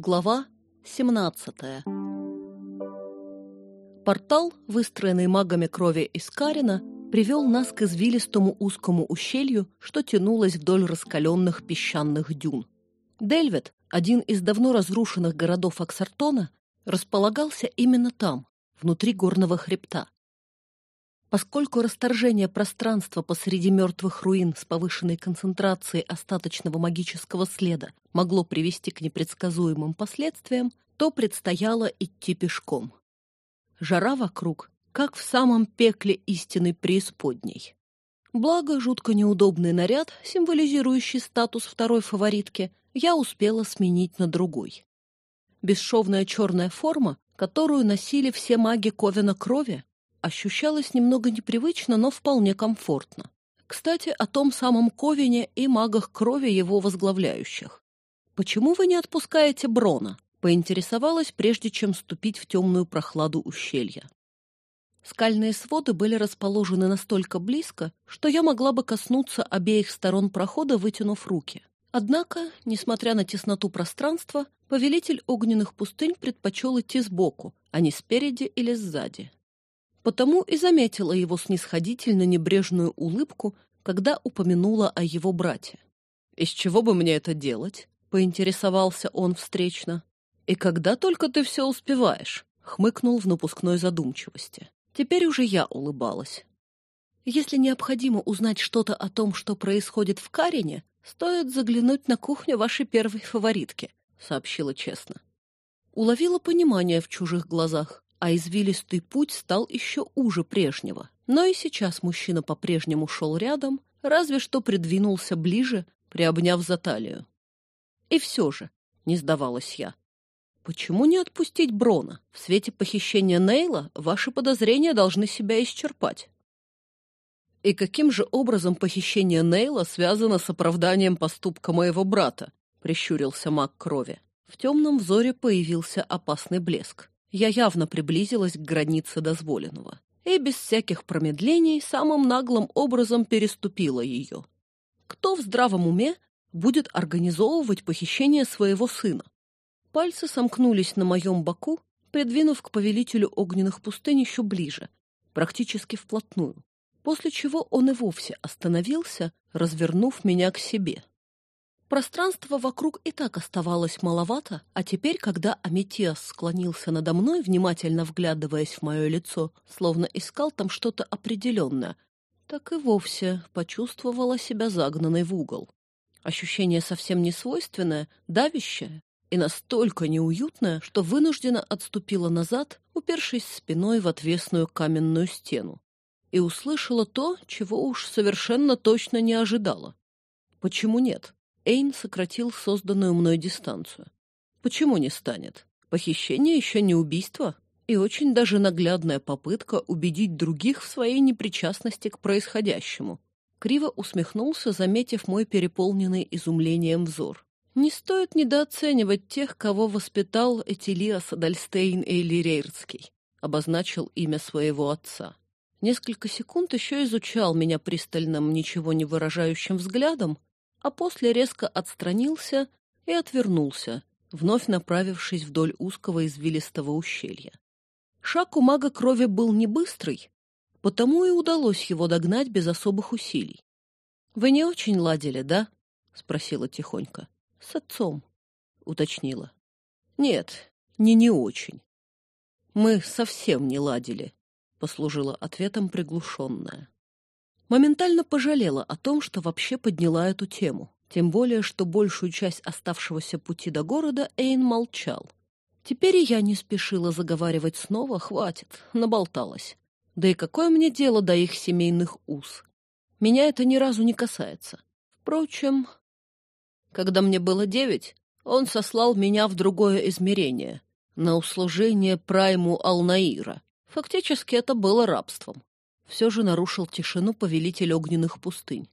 Глава 17 Портал, выстроенный магами крови из Карина, привел нас к извилистому узкому ущелью, что тянулось вдоль раскаленных песчаных дюн. Дельвет, один из давно разрушенных городов Аксартона, располагался именно там, внутри горного хребта. Поскольку расторжение пространства посреди мертвых руин с повышенной концентрацией остаточного магического следа могло привести к непредсказуемым последствиям, то предстояло идти пешком. Жара вокруг, как в самом пекле истинной преисподней. Благо, жутко неудобный наряд, символизирующий статус второй фаворитки, я успела сменить на другой. Бесшовная черная форма, которую носили все маги Ковена крови, ощущалось немного непривычно, но вполне комфортно. Кстати, о том самом Ковине и магах крови его возглавляющих. «Почему вы не отпускаете Брона?» — поинтересовалась, прежде чем ступить в темную прохладу ущелья. Скальные своды были расположены настолько близко, что я могла бы коснуться обеих сторон прохода, вытянув руки. Однако, несмотря на тесноту пространства, повелитель огненных пустынь предпочел идти сбоку, а не спереди или сзади потому и заметила его снисходительно небрежную улыбку, когда упомянула о его брате. «Из чего бы мне это делать?» — поинтересовался он встречно. «И когда только ты все успеваешь?» — хмыкнул в напускной задумчивости. Теперь уже я улыбалась. «Если необходимо узнать что-то о том, что происходит в Карине, стоит заглянуть на кухню вашей первой фаворитки», — сообщила честно. Уловила понимание в чужих глазах а извилистый путь стал еще уже прежнего. Но и сейчас мужчина по-прежнему шел рядом, разве что придвинулся ближе, приобняв за талию. И все же, не сдавалась я, почему не отпустить Брона? В свете похищения Нейла ваши подозрения должны себя исчерпать. И каким же образом похищение Нейла связано с оправданием поступка моего брата? Прищурился маг крови. В темном взоре появился опасный блеск я явно приблизилась к границе дозволенного и без всяких промедлений самым наглым образом переступила ее. Кто в здравом уме будет организовывать похищение своего сына? Пальцы сомкнулись на моем боку, придвинув к повелителю огненных пустынь еще ближе, практически вплотную, после чего он и вовсе остановился, развернув меня к себе. Пространства вокруг и так оставалось маловато, а теперь, когда Аметиас склонился надо мной, внимательно вглядываясь в мое лицо, словно искал там что-то определенное, так и вовсе почувствовала себя загнанной в угол. Ощущение совсем не свойственное, давящее и настолько неуютное, что вынужденно отступила назад, упершись спиной в отвесную каменную стену, и услышала то, чего уж совершенно точно не ожидала. Почему нет? Эйн сократил созданную мной дистанцию. Почему не станет? Похищение еще не убийство, и очень даже наглядная попытка убедить других в своей непричастности к происходящему. Криво усмехнулся, заметив мой переполненный изумлением взор. Не стоит недооценивать тех, кого воспитал Этилиас Дальстейн Эйлирейрский, обозначил имя своего отца. Несколько секунд еще изучал меня пристальным, ничего не выражающим взглядом, а после резко отстранился и отвернулся, вновь направившись вдоль узкого извилистого ущелья. Шаг у мага крови был не быстрый, потому и удалось его догнать без особых усилий. — Вы не очень ладили, да? — спросила тихонько. — С отцом, — уточнила. — Нет, не не очень. — Мы совсем не ладили, — послужила ответом приглушенная моментально пожалела о том, что вообще подняла эту тему. Тем более, что большую часть оставшегося пути до города Эйн молчал. Теперь и я не спешила заговаривать снова, хватит, наболталась. Да и какое мне дело до их семейных уз? Меня это ни разу не касается. Впрочем, когда мне было девять, он сослал меня в другое измерение, на услужение прайму Алнаира. Фактически это было рабством все же нарушил тишину повелитель огненных пустынь.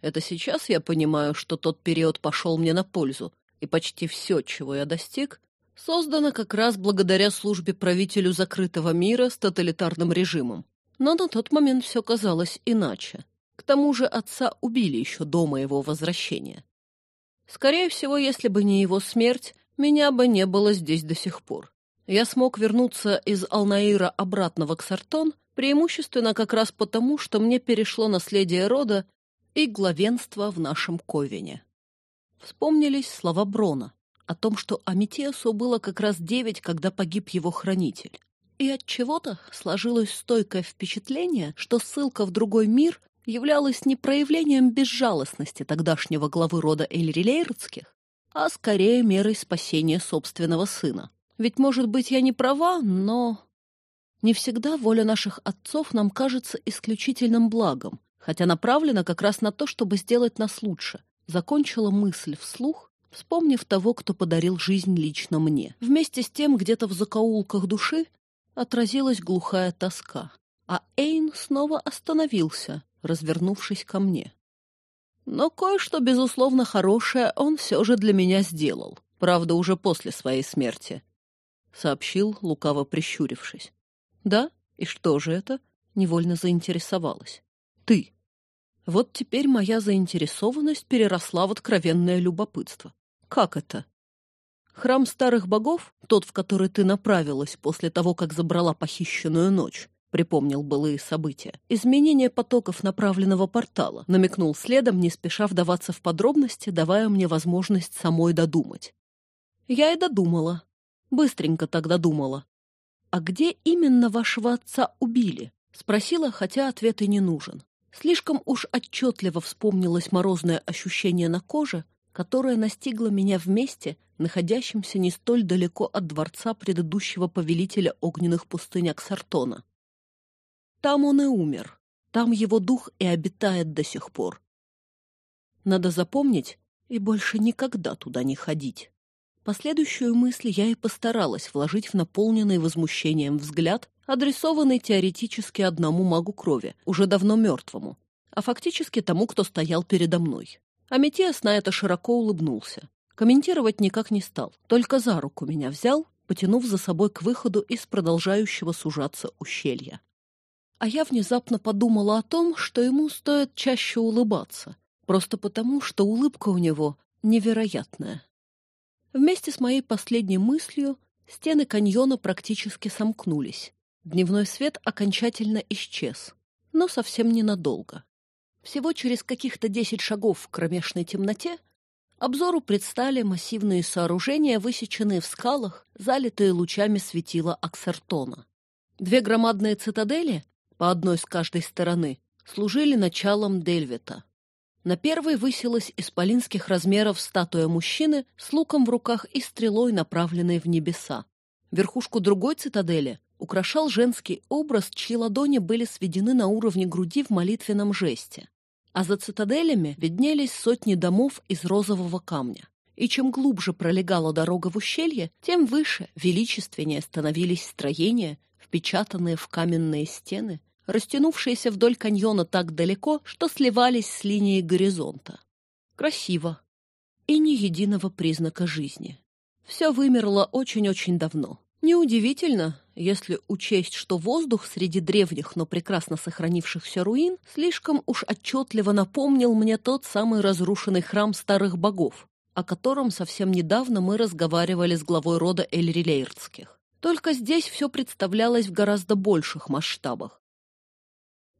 Это сейчас я понимаю, что тот период пошел мне на пользу, и почти все, чего я достиг, создано как раз благодаря службе правителю закрытого мира с тоталитарным режимом. Но на тот момент все казалось иначе. К тому же отца убили еще до моего возвращения. Скорее всего, если бы не его смерть, меня бы не было здесь до сих пор. Я смог вернуться из Алнаира обратно в Аксартон преимущественно как раз потому, что мне перешло наследие рода и главенство в нашем Ковине. Вспомнились слова Брона о том, что Аметиасу было как раз девять, когда погиб его хранитель. И от чего-то сложилось стойкое впечатление, что ссылка в другой мир являлась не проявлением безжалостности тогдашнего главы рода Эльрилейрдских, а скорее мерой спасения собственного сына. Ведь, может быть, я не права, но... Не всегда воля наших отцов нам кажется исключительным благом, хотя направлена как раз на то, чтобы сделать нас лучше. Закончила мысль вслух, вспомнив того, кто подарил жизнь лично мне. Вместе с тем, где-то в закоулках души отразилась глухая тоска, а Эйн снова остановился, развернувшись ко мне. Но кое-что, безусловно, хорошее он все же для меня сделал, правда, уже после своей смерти, — сообщил, лукаво прищурившись. «Да? И что же это?» — невольно заинтересовалась. «Ты». Вот теперь моя заинтересованность переросла в откровенное любопытство. «Как это?» Храм старых богов, тот, в который ты направилась после того, как забрала похищенную ночь, припомнил былые события. Изменение потоков направленного портала, намекнул следом, не спеша вдаваться в подробности, давая мне возможность самой додумать. Я и додумала. Быстренько тогда думала. «А где именно вашего отца убили?» — спросила, хотя ответ и не нужен. Слишком уж отчетливо вспомнилось морозное ощущение на коже, которое настигло меня вместе, находящимся не столь далеко от дворца предыдущего повелителя огненных пустынь Аксартона. Там он и умер, там его дух и обитает до сих пор. Надо запомнить и больше никогда туда не ходить. Последующую мысль я и постаралась вложить в наполненный возмущением взгляд, адресованный теоретически одному магу крови, уже давно мертвому, а фактически тому, кто стоял передо мной. Аметиас на это широко улыбнулся. Комментировать никак не стал, только за руку меня взял, потянув за собой к выходу из продолжающего сужаться ущелья. А я внезапно подумала о том, что ему стоит чаще улыбаться, просто потому, что улыбка у него невероятная. Вместе с моей последней мыслью стены каньона практически сомкнулись. Дневной свет окончательно исчез, но совсем ненадолго. Всего через каких-то десять шагов в кромешной темноте Обзору предстали массивные сооружения, высеченные в скалах, залитые лучами светила Аксартона. Две громадные цитадели, по одной с каждой стороны, служили началом Дельвета. На первой высилась исполинских размеров статуя мужчины с луком в руках и стрелой, направленной в небеса. Верхушку другой цитадели украшал женский образ, чьи ладони были сведены на уровне груди в молитвенном жесте а за цитаделями виднелись сотни домов из розового камня. И чем глубже пролегала дорога в ущелье, тем выше, величественнее становились строения, впечатанные в каменные стены, растянувшиеся вдоль каньона так далеко, что сливались с линией горизонта. Красиво. И ни единого признака жизни. Все вымерло очень-очень давно. Неудивительно, если учесть, что воздух среди древних, но прекрасно сохранившихся руин слишком уж отчетливо напомнил мне тот самый разрушенный храм старых богов, о котором совсем недавно мы разговаривали с главой рода Эльрилейрдских. Только здесь все представлялось в гораздо больших масштабах.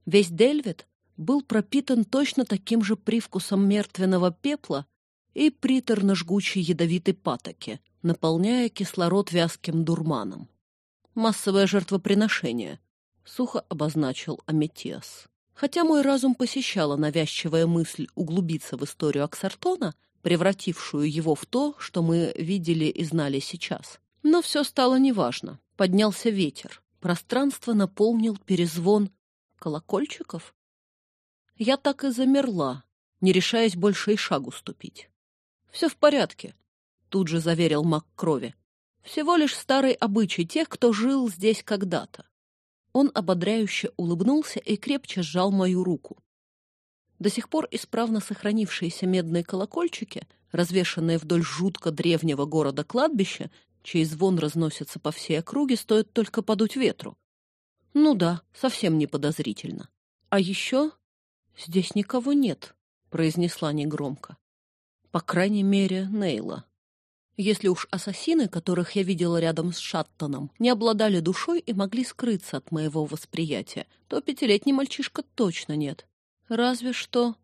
Весь Дельвит был пропитан точно таким же привкусом мертвенного пепла и приторно-жгучей ядовитой патоки, наполняя кислород вязким дурманом. Массовое жертвоприношение, сухо обозначил Аметиас. Хотя мой разум посещала навязчивая мысль углубиться в историю Аксартона, превратившую его в то, что мы видели и знали сейчас. Но все стало неважно. Поднялся ветер. Пространство наполнил перезвон колокольчиков. Я так и замерла, не решаясь больше и шагу ступить. «Все в порядке», — тут же заверил маг крови. «Всего лишь старый обычай тех, кто жил здесь когда-то». Он ободряюще улыбнулся и крепче сжал мою руку. До сих пор исправно сохранившиеся медные колокольчики, развешанные вдоль жутко древнего города-кладбища, чей звон разносится по всей округе, стоит только подуть ветру. Ну да, совсем не подозрительно. А еще здесь никого нет, произнесла негромко. По крайней мере, Нейла. Если уж ассасины, которых я видела рядом с Шаттоном, не обладали душой и могли скрыться от моего восприятия, то пятилетний мальчишка точно нет. Разве что...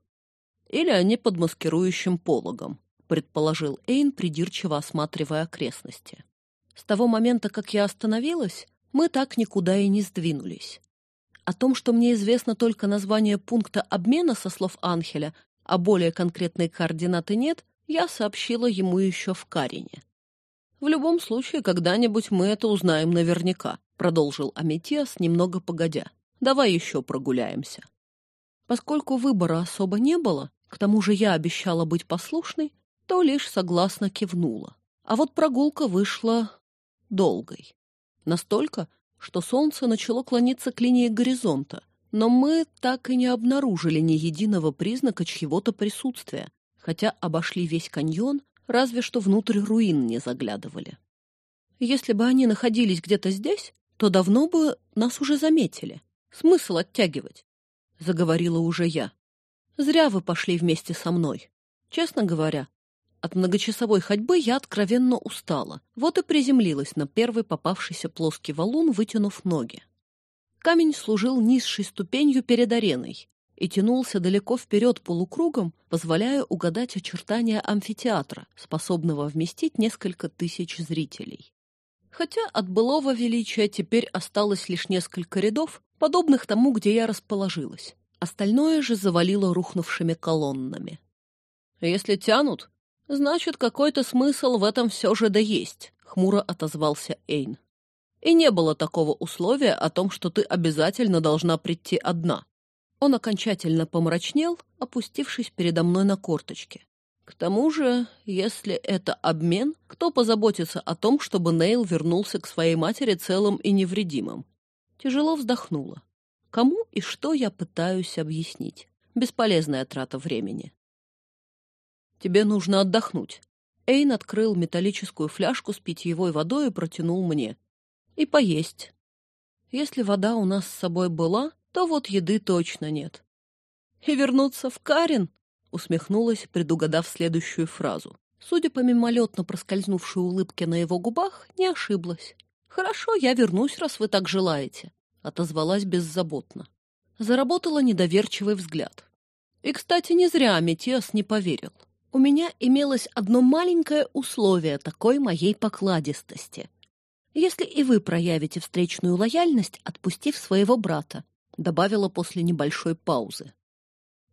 Или они под маскирующим пологом, предположил Эйн, придирчиво осматривая окрестности. С того момента, как я остановилась, мы так никуда и не сдвинулись. О том, что мне известно только название пункта обмена со слов Анхеля, а более конкретной координаты нет, я сообщила ему еще в Карине. «В любом случае, когда-нибудь мы это узнаем наверняка», — продолжил Аметиас немного погодя. «Давай еще прогуляемся». Поскольку выбора особо не было, к тому же я обещала быть послушной, то лишь согласно кивнула. А вот прогулка вышла долгой. Настолько, что солнце начало клониться к линии горизонта, но мы так и не обнаружили ни единого признака чьего-то присутствия, хотя обошли весь каньон, разве что внутрь руин не заглядывали. Если бы они находились где-то здесь, то давно бы нас уже заметили. Смысл оттягивать? Заговорила уже я. Зря вы пошли вместе со мной. Честно говоря, от многочасовой ходьбы я откровенно устала, вот и приземлилась на первый попавшийся плоский валун, вытянув ноги. Камень служил низшей ступенью перед ареной, и тянулся далеко вперед полукругом, позволяя угадать очертания амфитеатра, способного вместить несколько тысяч зрителей. Хотя от былого величия теперь осталось лишь несколько рядов, подобных тому, где я расположилась. Остальное же завалило рухнувшими колоннами. «Если тянут, значит, какой-то смысл в этом все же да есть», — хмуро отозвался Эйн. «И не было такого условия о том, что ты обязательно должна прийти одна. Он окончательно помрачнел, опустившись передо мной на корточки. К тому же, если это обмен, кто позаботится о том, чтобы Нейл вернулся к своей матери целым и невредимым? Тяжело вздохнула. Кому и что я пытаюсь объяснить? Бесполезная трата времени. Тебе нужно отдохнуть. Эйн открыл металлическую фляжку с питьевой водой и протянул мне. И поесть. Если вода у нас с собой была, то вот еды точно нет. «И вернуться в Карин?» — усмехнулась, предугадав следующую фразу. Судя по мимолетно проскользнувшей улыбке на его губах, не ошиблась. «Хорошо, я вернусь, раз вы так желаете», — отозвалась беззаботно. Заработала недоверчивый взгляд. И, кстати, не зря Метиас не поверил. У меня имелось одно маленькое условие такой моей покладистости. Если и вы проявите встречную лояльность, отпустив своего брата, добавила после небольшой паузы.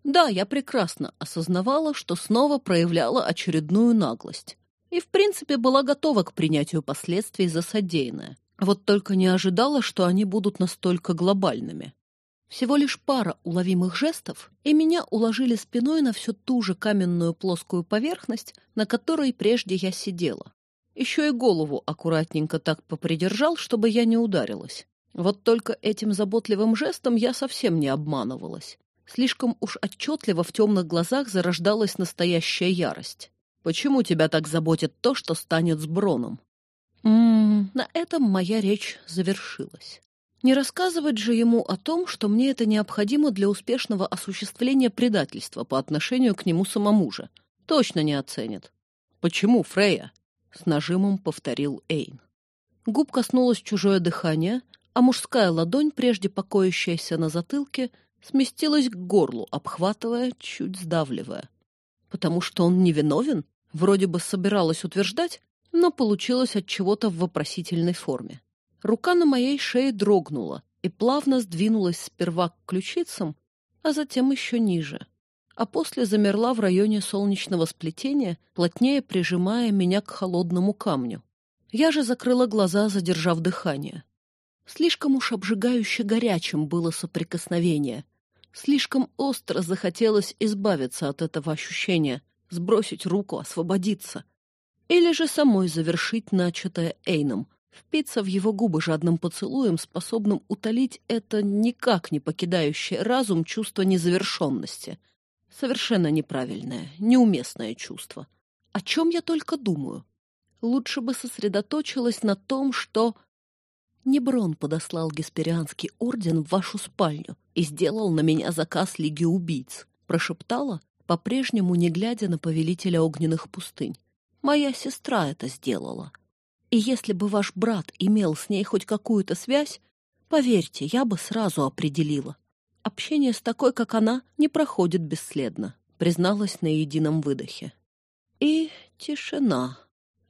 Да, я прекрасно осознавала, что снова проявляла очередную наглость. И, в принципе, была готова к принятию последствий за содеянное. Вот только не ожидала, что они будут настолько глобальными. Всего лишь пара уловимых жестов, и меня уложили спиной на всю ту же каменную плоскую поверхность, на которой прежде я сидела. Еще и голову аккуратненько так попридержал, чтобы я не ударилась. Вот только этим заботливым жестом я совсем не обманывалась. Слишком уж отчетливо в темных глазах зарождалась настоящая ярость. «Почему тебя так заботит то, что станет с Броном?» М -м, на этом моя речь завершилась. Не рассказывать же ему о том, что мне это необходимо для успешного осуществления предательства по отношению к нему самому же. Точно не оценит. «Почему, Фрея?» — с нажимом повторил Эйн. Губ коснулось чужое дыхание, а мужская ладонь, прежде покоящаяся на затылке, сместилась к горлу, обхватывая, чуть сдавливая. Потому что он невиновен? Вроде бы собиралась утверждать, но получилось от чего-то в вопросительной форме. Рука на моей шее дрогнула и плавно сдвинулась сперва к ключицам, а затем еще ниже, а после замерла в районе солнечного сплетения, плотнее прижимая меня к холодному камню. Я же закрыла глаза, задержав дыхание. Слишком уж обжигающе горячим было соприкосновение. Слишком остро захотелось избавиться от этого ощущения, сбросить руку, освободиться. Или же самой завершить начатое Эйном, впиться в его губы жадным поцелуем, способным утолить это никак не покидающее разум чувство незавершенности. Совершенно неправильное, неуместное чувство. О чем я только думаю? Лучше бы сосредоточилась на том, что Неброн подослал Гесперианский орден в вашу спальню и сделал на меня заказ Лиги убийц, прошептала, по-прежнему не глядя на повелителя огненных пустынь. Моя сестра это сделала. И если бы ваш брат имел с ней хоть какую-то связь, поверьте, я бы сразу определила. Общение с такой, как она, не проходит бесследно, призналась на едином выдохе. И тишина.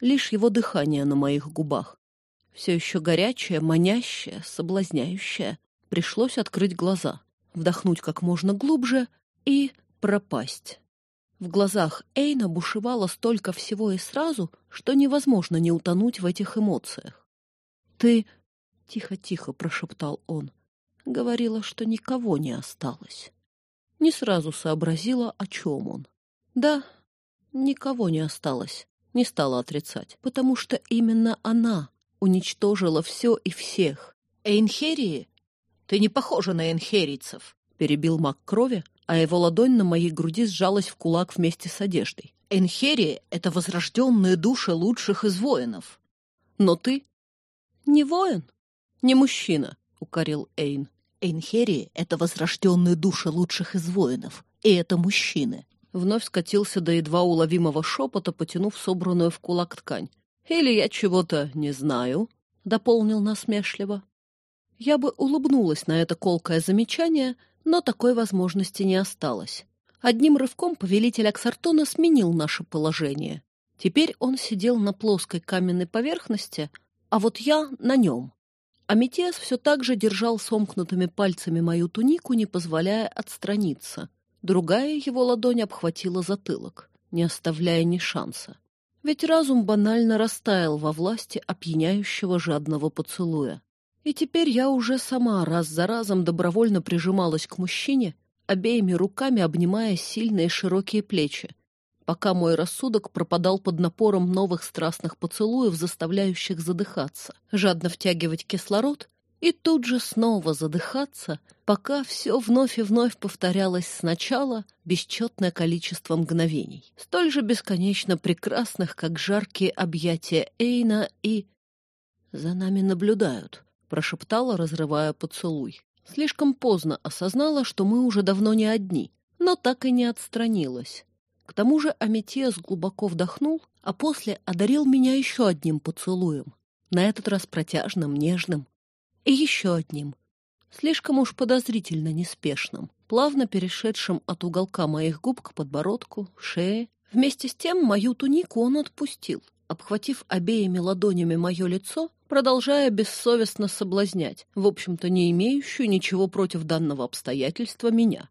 Лишь его дыхание на моих губах. Все еще горячее, манящее, соблазняющее. Пришлось открыть глаза, вдохнуть как можно глубже и пропасть. В глазах Эйна бушевало столько всего и сразу, что невозможно не утонуть в этих эмоциях. «Ты...» — тихо-тихо прошептал он. Говорила, что никого не осталось. Не сразу сообразила, о чем он. «Да, никого не осталось», — не стала отрицать, потому что именно она уничтожила все и всех. «Эйнхерии? Ты не похожа на энхерийцев», — перебил маг крови, а его ладонь на моей груди сжалась в кулак вместе с одеждой. «Энхерии — это возрожденные души лучших из воинов. Но ты не воин, не мужчина», — укорил Эйн. «Эйнхерии — это возрожденные души лучших из воинов, и это мужчины». Вновь скатился до едва уловимого шепота, потянув собранную в кулак ткань. «Или я чего-то не знаю», — дополнил насмешливо. Я бы улыбнулась на это колкое замечание, — но такой возможности не осталось. Одним рывком повелитель Аксартона сменил наше положение. Теперь он сидел на плоской каменной поверхности, а вот я на нем. Аметиас все так же держал сомкнутыми пальцами мою тунику, не позволяя отстраниться. Другая его ладонь обхватила затылок, не оставляя ни шанса. Ведь разум банально растаял во власти опьяняющего жадного поцелуя. И теперь я уже сама раз за разом добровольно прижималась к мужчине, обеими руками обнимая сильные широкие плечи, пока мой рассудок пропадал под напором новых страстных поцелуев, заставляющих задыхаться, жадно втягивать кислород и тут же снова задыхаться, пока все вновь и вновь повторялось сначала бесчетное количество мгновений, столь же бесконечно прекрасных, как жаркие объятия Эйна и... «За нами наблюдают», прошептала, разрывая поцелуй. Слишком поздно осознала, что мы уже давно не одни, но так и не отстранилась. К тому же Аметиас глубоко вдохнул, а после одарил меня еще одним поцелуем, на этот раз протяжным, нежным, и еще одним, слишком уж подозрительно неспешным, плавно перешедшим от уголка моих губ к подбородку, шее. Вместе с тем мою тунику он отпустил, обхватив обеими ладонями мое лицо продолжая бессовестно соблазнять, в общем-то не имеющую ничего против данного обстоятельства меня.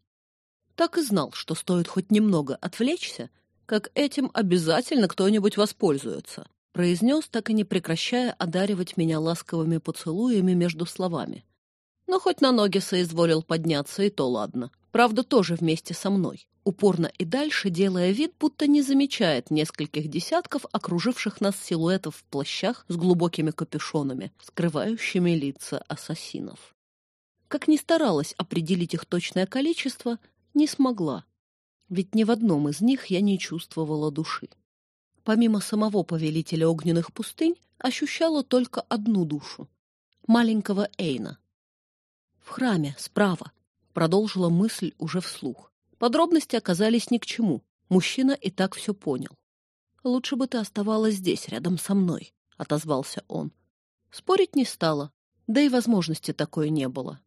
Так и знал, что стоит хоть немного отвлечься, как этим обязательно кто-нибудь воспользуется, произнес, так и не прекращая одаривать меня ласковыми поцелуями между словами. Но хоть на ноги соизволил подняться, и то ладно. Правда, тоже вместе со мной упорно и дальше делая вид, будто не замечает нескольких десятков окруживших нас силуэтов в плащах с глубокими капюшонами, скрывающими лица ассасинов. Как ни старалась определить их точное количество, не смогла, ведь ни в одном из них я не чувствовала души. Помимо самого повелителя огненных пустынь, ощущала только одну душу — маленького Эйна. «В храме, справа», — продолжила мысль уже вслух. Подробности оказались ни к чему. Мужчина и так все понял. «Лучше бы ты оставалась здесь, рядом со мной», — отозвался он. Спорить не стало, да и возможности такой не было.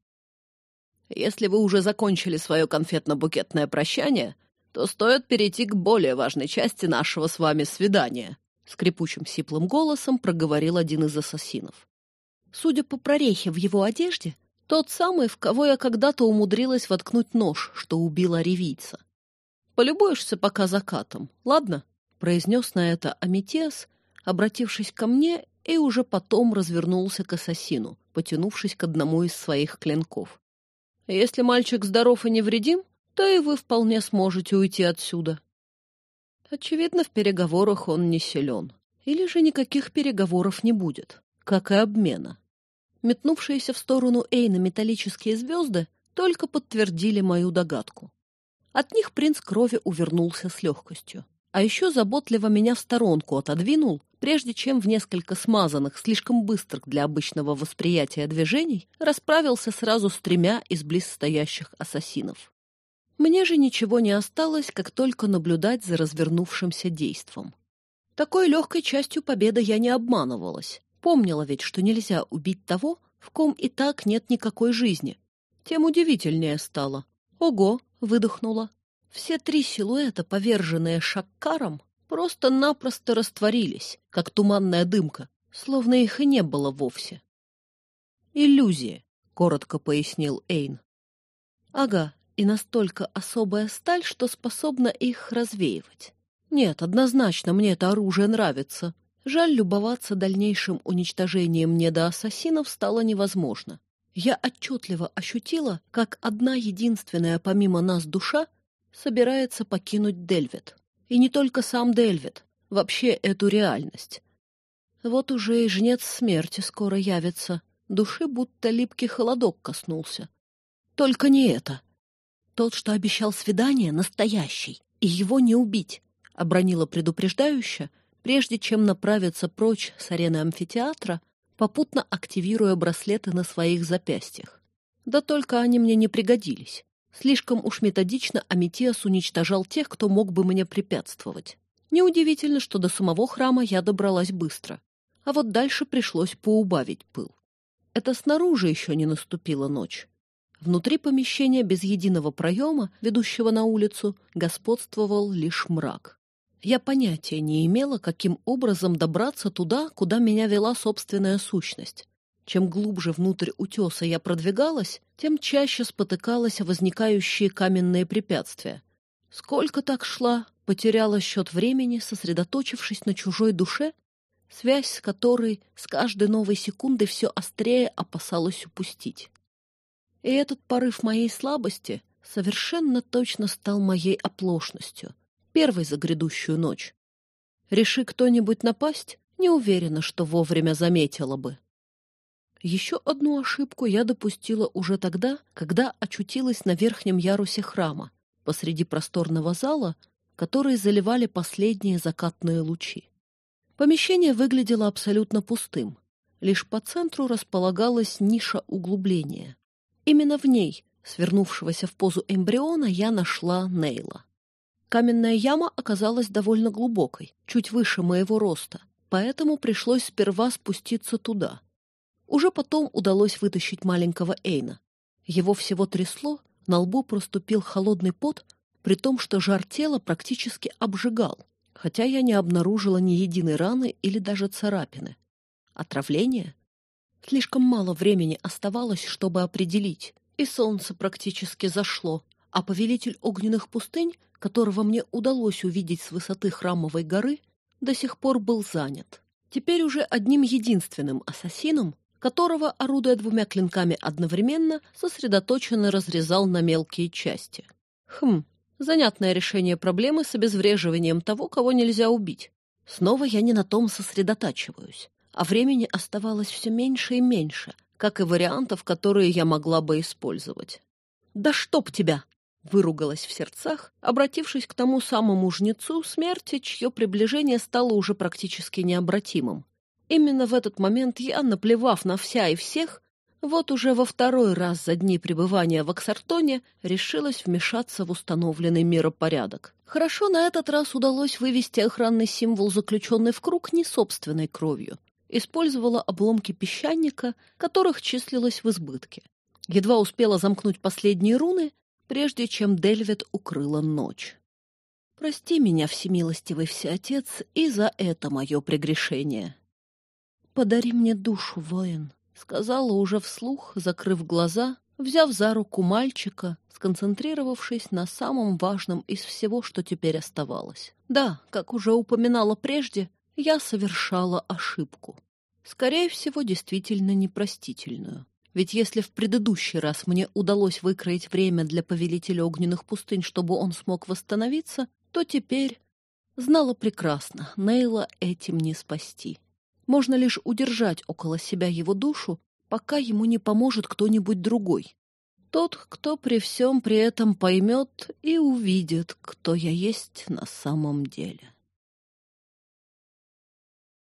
«Если вы уже закончили свое конфетно-букетное прощание, то стоит перейти к более важной части нашего с вами свидания», — скрипучим сиплым голосом проговорил один из ассасинов. Судя по прорехе в его одежде, тот самый, в кого я когда-то умудрилась воткнуть нож, что убила ревийца. «Полюбуешься пока закатом, ладно?» — произнес на это Аметес, обратившись ко мне, и уже потом развернулся к ассасину, потянувшись к одному из своих клинков. «Если мальчик здоров и невредим, то и вы вполне сможете уйти отсюда». Очевидно, в переговорах он не силен. Или же никаких переговоров не будет, как и обмена. Метнувшиеся в сторону Эйна металлические звезды только подтвердили мою догадку. От них принц крови увернулся с легкостью. А еще заботливо меня в сторонку отодвинул, прежде чем в несколько смазанных, слишком быстрых для обычного восприятия движений расправился сразу с тремя из близстоящих ассасинов. Мне же ничего не осталось, как только наблюдать за развернувшимся действом. Такой легкой частью победы я не обманывалась. Помнила ведь, что нельзя убить того, в ком и так нет никакой жизни. Тем удивительнее стало. Ого, выдохнула. Все три силуэта, поверженные шаккаром, просто-напросто растворились, как туманная дымка, словно их и не было вовсе. «Иллюзия», — коротко пояснил Эйн. «Ага, и настолько особая сталь, что способна их развеивать. Нет, однозначно мне это оружие нравится. Жаль, любоваться дальнейшим уничтожением недоассасинов стало невозможно. Я отчетливо ощутила, как одна единственная помимо нас душа собирается покинуть Дельвет. И не только сам Дельвет, вообще эту реальность. Вот уже и жнец смерти скоро явится. Души будто липкий холодок коснулся. Только не это. Тот, что обещал свидание, настоящий, и его не убить, — обронила предупреждающе, прежде чем направиться прочь с арены амфитеатра, попутно активируя браслеты на своих запястьях. Да только они мне не пригодились. Слишком уж методично Аметиас уничтожал тех, кто мог бы мне препятствовать. Неудивительно, что до самого храма я добралась быстро. А вот дальше пришлось поубавить пыл. Это снаружи еще не наступила ночь. Внутри помещения без единого проема, ведущего на улицу, господствовал лишь мрак. Я понятия не имела, каким образом добраться туда, куда меня вела собственная сущность. Чем глубже внутрь утеса я продвигалась, тем чаще спотыкалась о возникающие каменные препятствия. Сколько так шла, потеряла счет времени, сосредоточившись на чужой душе, связь с которой с каждой новой секундой все острее опасалась упустить. И этот порыв моей слабости совершенно точно стал моей оплошностью, первой за грядущую ночь. Реши кто-нибудь напасть, не уверена, что вовремя заметила бы. Еще одну ошибку я допустила уже тогда, когда очутилась на верхнем ярусе храма, посреди просторного зала, который заливали последние закатные лучи. Помещение выглядело абсолютно пустым. Лишь по центру располагалась ниша углубления. Именно в ней, свернувшегося в позу эмбриона, я нашла Нейла. Каменная яма оказалась довольно глубокой, чуть выше моего роста, поэтому пришлось сперва спуститься туда — уже потом удалось вытащить маленького Эйна. Его всего трясло, на лбу проступил холодный пот, при том, что жар тела практически обжигал, хотя я не обнаружила ни единой раны или даже царапины. Отравление? Слишком мало времени оставалось, чтобы определить, и солнце практически зашло, а повелитель огненных пустынь, которого мне удалось увидеть с высоты храмовой горы, до сих пор был занят. Теперь уже одним единственным ассасином которого, орудуя двумя клинками одновременно, сосредоточенно разрезал на мелкие части. Хм, занятное решение проблемы с обезвреживанием того, кого нельзя убить. Снова я не на том сосредотачиваюсь, а времени оставалось все меньше и меньше, как и вариантов, которые я могла бы использовать. «Да чтоб тебя!» — выругалась в сердцах, обратившись к тому самому жнецу смерти, чье приближение стало уже практически необратимым. Именно в этот момент я, наплевав на вся и всех, вот уже во второй раз за дни пребывания в Аксартоне решилась вмешаться в установленный миропорядок. Хорошо на этот раз удалось вывести охранный символ, заключенный в круг, не собственной кровью. Использовала обломки песчаника, которых числилось в избытке. Едва успела замкнуть последние руны, прежде чем Дельвет укрыла ночь. Прости меня, всемилостивый всеотец, и за это мое прегрешение. «Подари мне душу, воин», — сказала уже вслух, закрыв глаза, взяв за руку мальчика, сконцентрировавшись на самом важном из всего, что теперь оставалось. Да, как уже упоминала прежде, я совершала ошибку. Скорее всего, действительно непростительную. Ведь если в предыдущий раз мне удалось выкроить время для повелителя огненных пустынь, чтобы он смог восстановиться, то теперь знала прекрасно, Нейла этим не спасти. Можно лишь удержать около себя его душу, пока ему не поможет кто-нибудь другой. Тот, кто при всем при этом поймет и увидит, кто я есть на самом деле.